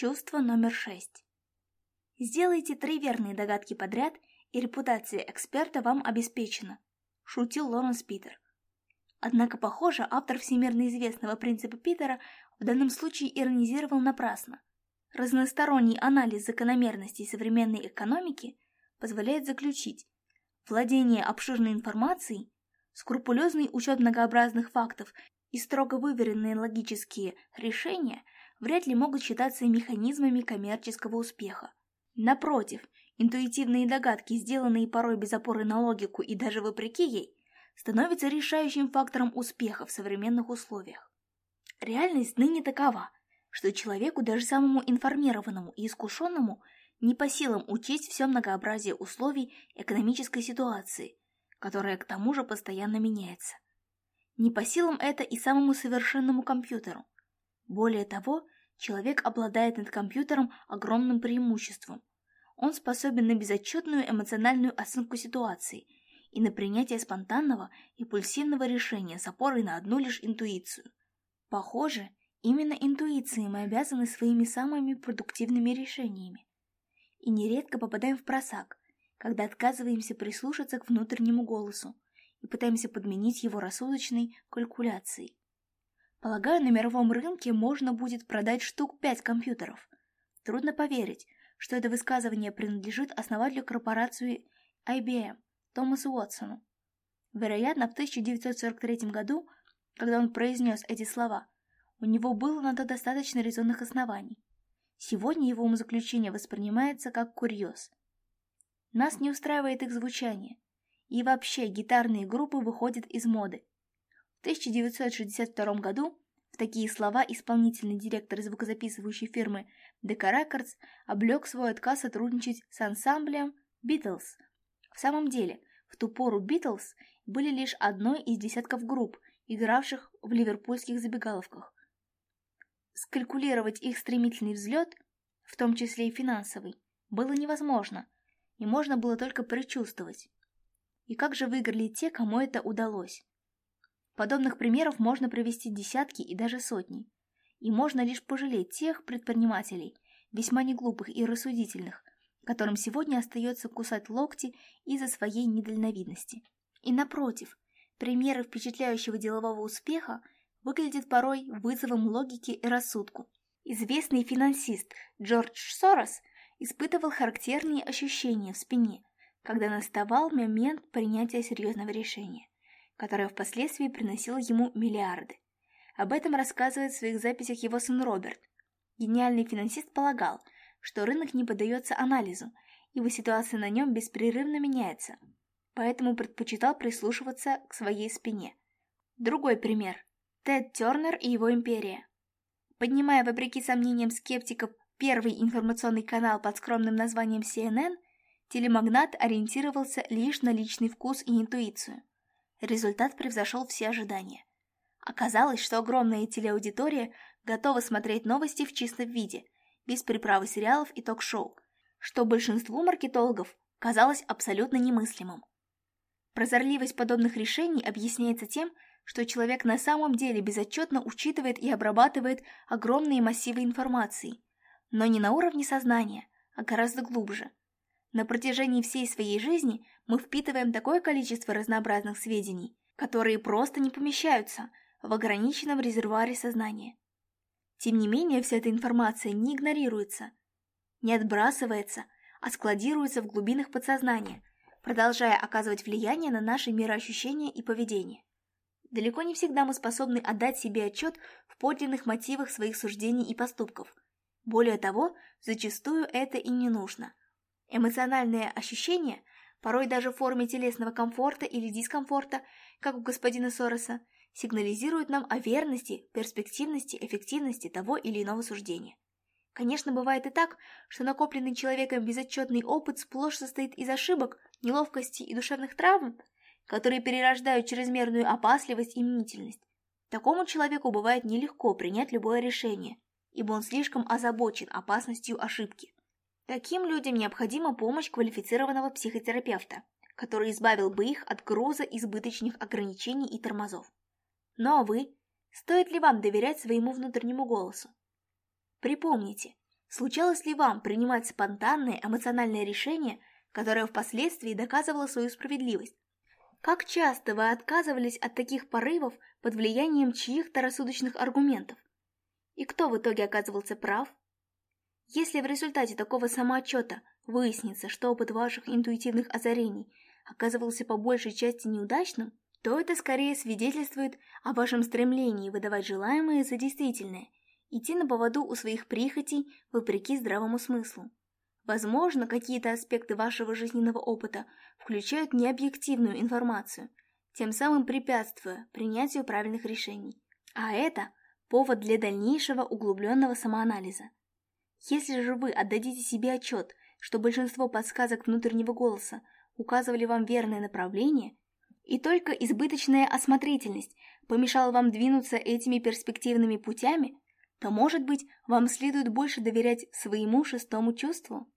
Чувство номер шесть. Сделайте три верные догадки подряд, и репутация эксперта вам обеспечена, шутил Лоренс Питер. Однако, похоже, автор всемирно известного принципа Питера в данном случае иронизировал напрасно. Разносторонний анализ закономерностей современной экономики позволяет заключить, владение обширной информацией, скрупулезный учет многообразных фактов и строго выверенные логические решения – вряд ли могут считаться механизмами коммерческого успеха. Напротив, интуитивные догадки, сделанные порой без опоры на логику и даже вопреки ей, становятся решающим фактором успеха в современных условиях. Реальность ныне такова, что человеку, даже самому информированному и искушенному, не по силам учесть все многообразие условий экономической ситуации, которая к тому же постоянно меняется. Не по силам это и самому совершенному компьютеру – более того, человек обладает над компьютером огромным преимуществом. Он способен на безотчетную эмоциональную оценку ситуации и на принятие спонтанного и пульсивного решения с опорой на одну лишь интуицию. Похоже, именно интуиции мы обязаны своими самыми продуктивными решениями. И нередко попадаем в просак, когда отказываемся прислушаться к внутреннему голосу и пытаемся подменить его рассудочной калькуляцией. Полагаю, на мировом рынке можно будет продать штук пять компьютеров. Трудно поверить, что это высказывание принадлежит основателю корпорации IBM Томасу Уотсону. Вероятно, в 1943 году, когда он произнес эти слова, у него было на то достаточно резонных оснований. Сегодня его умозаключение воспринимается как курьез. Нас не устраивает их звучание. И вообще гитарные группы выходят из моды. В 1962 году в такие слова исполнительный директор звукозаписывающей фирмы Decca Records облег свой отказ сотрудничать с ансамблем Beatles. В самом деле, в ту пору Beatles были лишь одной из десятков групп, игравших в ливерпульских забегаловках. Скалькулировать их стремительный взлет, в том числе и финансовый, было невозможно, и можно было только предчувствовать. И как же выиграли те, кому это удалось? Подобных примеров можно привести десятки и даже сотни. И можно лишь пожалеть тех предпринимателей, весьма неглупых и рассудительных, которым сегодня остается кусать локти из-за своей недальновидности. И напротив, примеры впечатляющего делового успеха выглядят порой вызовом логике и рассудку. Известный финансист Джордж Сорос испытывал характерные ощущения в спине, когда наставал момент принятия серьезного решения который впоследствии приносил ему миллиарды. Об этом рассказывает в своих записях его сын Роберт. Гениальный финансист полагал, что рынок не поддается анализу, ибо ситуация на нем беспрерывно меняется, поэтому предпочитал прислушиваться к своей спине. Другой пример. Тед Тернер и его империя. Поднимая, вопреки сомнениям скептиков, первый информационный канал под скромным названием CNN, телемагнат ориентировался лишь на личный вкус и интуицию. Результат превзошел все ожидания. Оказалось, что огромная телеаудитория готова смотреть новости в чистом виде, без приправы сериалов и ток-шоу, что большинству маркетологов казалось абсолютно немыслимым. Прозорливость подобных решений объясняется тем, что человек на самом деле безотчетно учитывает и обрабатывает огромные массивы информации, но не на уровне сознания, а гораздо глубже, на протяжении всей своей жизни мы впитываем такое количество разнообразных сведений, которые просто не помещаются в ограниченном резервуаре сознания. Тем не менее, вся эта информация не игнорируется, не отбрасывается, а складируется в глубинах подсознания, продолжая оказывать влияние на наши мироощущения и поведение. Далеко не всегда мы способны отдать себе отчет в подлинных мотивах своих суждений и поступков. Более того, зачастую это и не нужно – Эмоциональные ощущения, порой даже в форме телесного комфорта или дискомфорта, как у господина Сороса, сигнализируют нам о верности, перспективности, эффективности того или иного суждения. Конечно, бывает и так, что накопленный человеком безотчетный опыт сплошь состоит из ошибок, неловкости и душевных травм, которые перерождают чрезмерную опасливость и мнительность. Такому человеку бывает нелегко принять любое решение, ибо он слишком озабочен опасностью ошибки. Таким людям необходима помощь квалифицированного психотерапевта, который избавил бы их от груза избыточных ограничений и тормозов. Ну а вы? Стоит ли вам доверять своему внутреннему голосу? Припомните, случалось ли вам принимать спонтанное эмоциональное решение, которое впоследствии доказывало свою справедливость? Как часто вы отказывались от таких порывов под влиянием чьих-то рассудочных аргументов? И кто в итоге оказывался прав? Если в результате такого самоотчета выяснится, что опыт ваших интуитивных озарений оказывался по большей части неудачным, то это скорее свидетельствует о вашем стремлении выдавать желаемое за действительное, идти на поводу у своих прихотей вопреки здравому смыслу. Возможно, какие-то аспекты вашего жизненного опыта включают необъективную информацию, тем самым препятствуя принятию правильных решений. А это повод для дальнейшего углубленного самоанализа – если же вы отдадите себе отчет, что большинство подсказок внутреннего голоса указывали вам верное направление, и только избыточная осмотрительность помешала вам двинуться этими перспективными путями, то, может быть, вам следует больше доверять своему шестому чувству?